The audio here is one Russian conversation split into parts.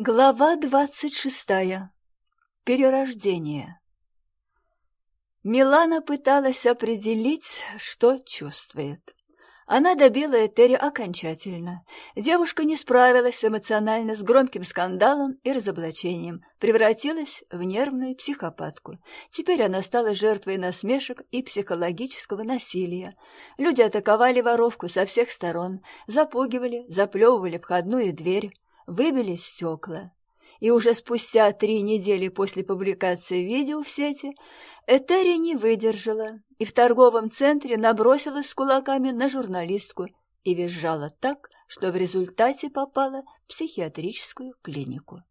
Глава двадцать шестая. Перерождение. Милана пыталась определить, что чувствует. Она добила Этери окончательно. Девушка не справилась эмоционально с громким скандалом и разоблачением, превратилась в нервную психопатку. Теперь она стала жертвой насмешек и психологического насилия. Люди атаковали воровку со всех сторон, запугивали, заплевывали входную дверь выбили стекла. И уже спустя три недели после публикации видео в сети Этери не выдержала и в торговом центре набросилась с кулаками на журналистку и визжала так, что в результате попала в психиатрическую клинику.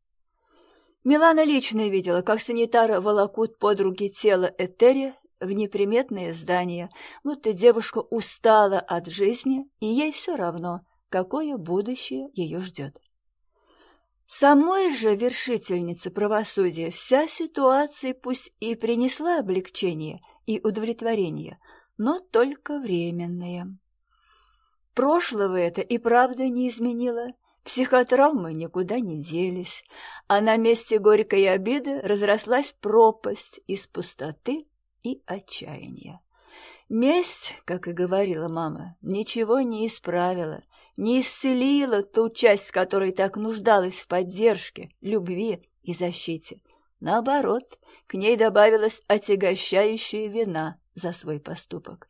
Милана лично видела, как санитары волокут под руки тело Этери в неприметное здание, будто девушка устала от жизни, и ей все равно, какое будущее ее ждет. Самой же вершительнице правосудия вся ситуация пусть и принесла облегчение и удовлетворение, но только временное. Прошлого это и правда не изменило, психотравмы никуда не делись, а на месте горькой обиды разрослась пропасть из пустоты и отчаяния. Месть, как и говорила мама, ничего не исправила, не исцелила ту часть, которая так нуждалась в поддержке, любви и защите. Наоборот, к ней добавилась отягощающая вина за свой поступок.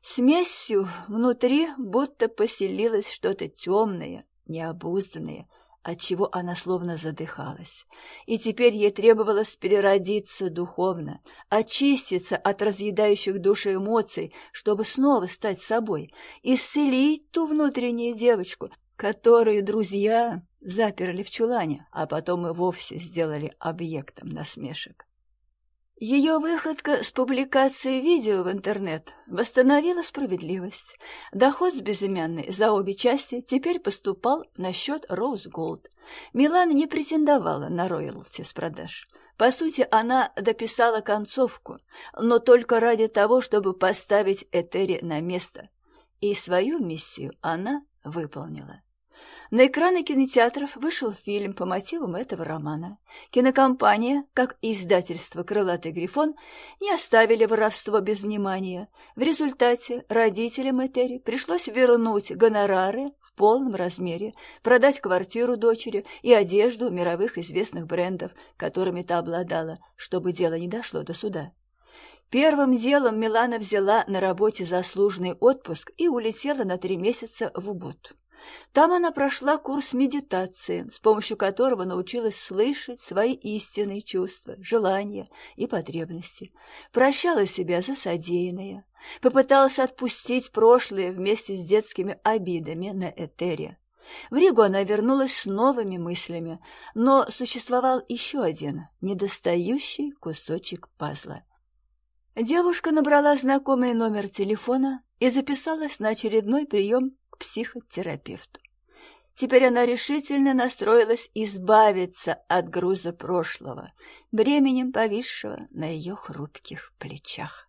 Смесью внутри будто поселилось что-то темное, необузданное, отчего она словно задыхалась. И теперь ей требовалось переродиться духовно, очиститься от разъедающих души эмоций, чтобы снова стать собой, исцелить ту внутреннюю девочку, которую друзья заперли в чулане, а потом и вовсе сделали объектом насмешек. Ее выходка с публикацией видео в интернет восстановила справедливость. Доход с безымянной за обе части теперь поступал на счет Роуз Голд. Милана не претендовала на роялти с продаж. По сути, она дописала концовку, но только ради того, чтобы поставить Этери на место. И свою миссию она выполнила. На экраны кинотеатров вышел фильм по мотивам этого романа. Кинокомпания, как и издательство «Крылатый грифон», не оставили воровство без внимания. В результате родителям Этери пришлось вернуть гонорары в полном размере, продать квартиру дочери и одежду мировых известных брендов, которыми та обладала, чтобы дело не дошло до суда. Первым делом Милана взяла на работе заслуженный отпуск и улетела на три месяца в Убуд. Там она прошла курс медитации, с помощью которого научилась слышать свои истинные чувства, желания и потребности, прощала себя за содеянное, попыталась отпустить прошлое вместе с детскими обидами на Этере. В Ригу она вернулась с новыми мыслями, но существовал еще один недостающий кусочек пазла. Девушка набрала знакомый номер телефона и записалась на очередной прием психотерапевту. Теперь она решительно настроилась избавиться от груза прошлого, бременем повисшего на ее хрупких плечах.